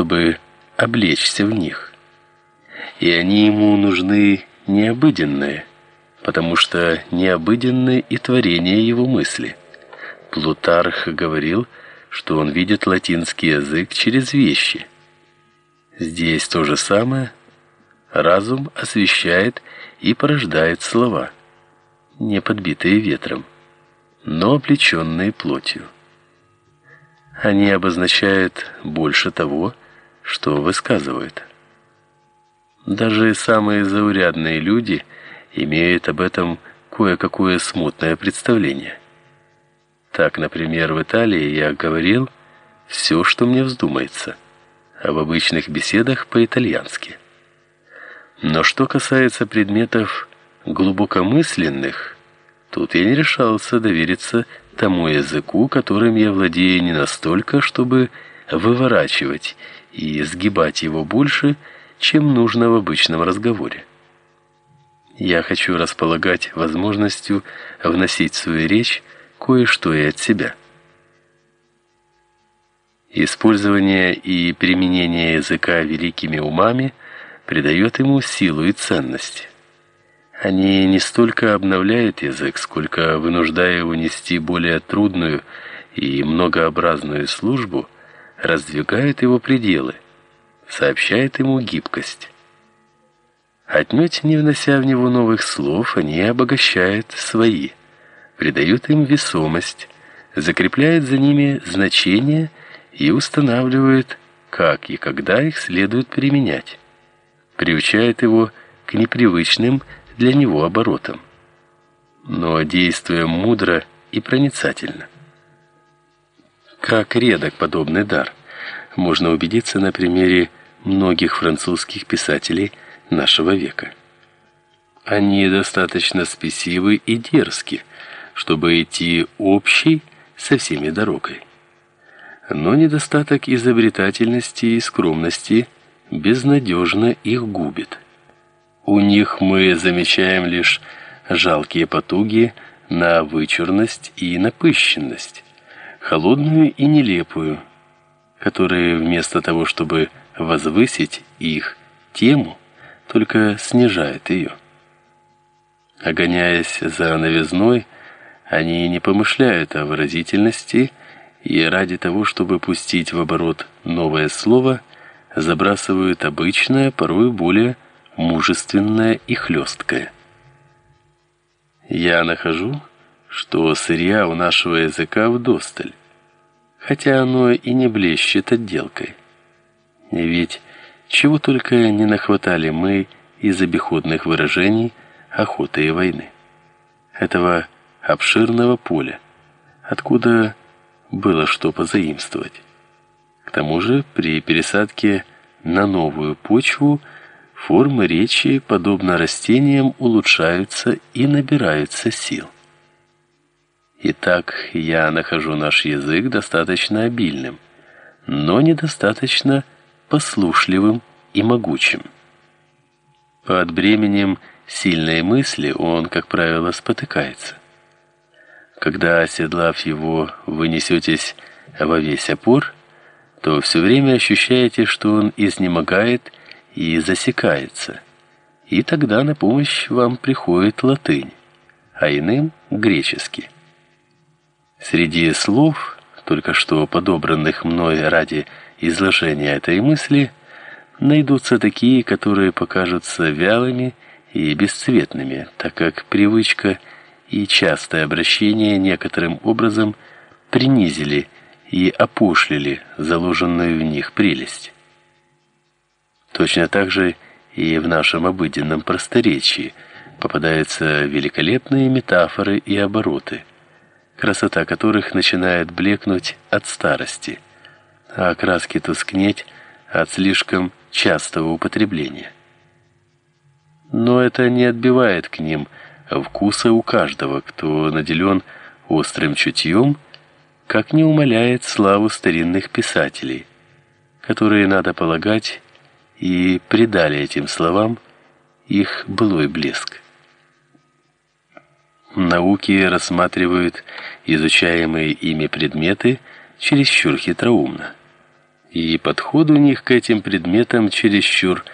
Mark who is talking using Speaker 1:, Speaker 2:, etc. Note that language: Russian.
Speaker 1: чтобы облечься в них. И они ему нужны необыденные, потому что необыденны и творения его мысли. Плутарх говорил, что он видит латинский язык через вещи. Здесь то же самое. Разум освещает и порождает слова, не подбитые ветром, но облеченные плотью. Они обозначают больше того, что высказывают. Даже самые заурядные люди имеют об этом кое-какое смутное представление. Так, например, в Италии я говорил все, что мне вздумается, а в обычных беседах по-итальянски. Но что касается предметов глубокомысленных, тут я не решался довериться тому языку, которым я владею не настолько, чтобы выворачивать и сгибать его больше, чем нужно в обычном разговоре. Я хочу располагать возможностью вносить в свою речь кое-что и от себя. Использование и применение языка великими умами придает ему силу и ценность. Они не столько обновляют язык, сколько вынуждая его нести более трудную и многообразную службу, раздвигают его пределы, сообщают ему гибкость. Отнюдь не внося в него новых слов, они обогащают свои – придают им весомость, закрепляют за ними значение и устанавливают, как и когда их следует применять. Приучает его к непривычным для него оборотам, но действуя мудро и проницательно. Как редок подобный дар, можно убедиться на примере многих французских писателей нашего века. Они достаточно спесивы и дерзки, чтобы идти общей со всеми дорогой. Но недостаток изобретательности и скромности безнадежно их губит. У них мы замечаем лишь жалкие потуги на вычурность и напыщенность, холодную и нелепую, которые вместо того, чтобы возвысить их тему, только снижают ее. Огоняясь за новизной, они не помышляют о выразительности и ради того, чтобы пустить в оборот новое слово, забрасывают обычное, порой более мужественное и хлесткое. Я нахожу, что сырья у нашего языка вдосталь, хотя оно и не блещет отделкой. Ведь чего только не нахватали мы из обиходных выражений охоты и войны. Этого обширного поля, откуда было что позаимствовать. К тому же, при пересадке на новую почву формы речи, подобно растениям, улучшаются и набираются сил. Итак, я нахожу наш язык достаточно обильным, но недостаточно послушливым и могучим. Под бременем сильной мысли он, как правило, спотыкается. Когда, оседлав его, вы несетесь во весь опор, то все время ощущаете, что он изнемогает и засекается. И тогда на помощь вам приходит латынь, а иным греческий. Среди слов, только что подобранных мной ради изложения этой мысли, найдутся такие, которые покажутся вялыми и бесцветными, так как привычка и частое обращение некоторым образом принизили и опошлили заложенную в них прелесть. Точно так же и в нашем обыденном просторечии попадаются великолепные метафоры и обороты, красота которых начинает блекнуть от старости, а краски тускнеть от слишком частого употребления. Но это не отбивает к ним вкуса у каждого, кто наделен острым чутьем, как не умаляет славу старинных писателей, которые, надо полагать, и придали этим словам их былой блеск. Науки рассматривают изучаемые ими предметы чересчур хитроумно. и подход у них к этим предметам чересчур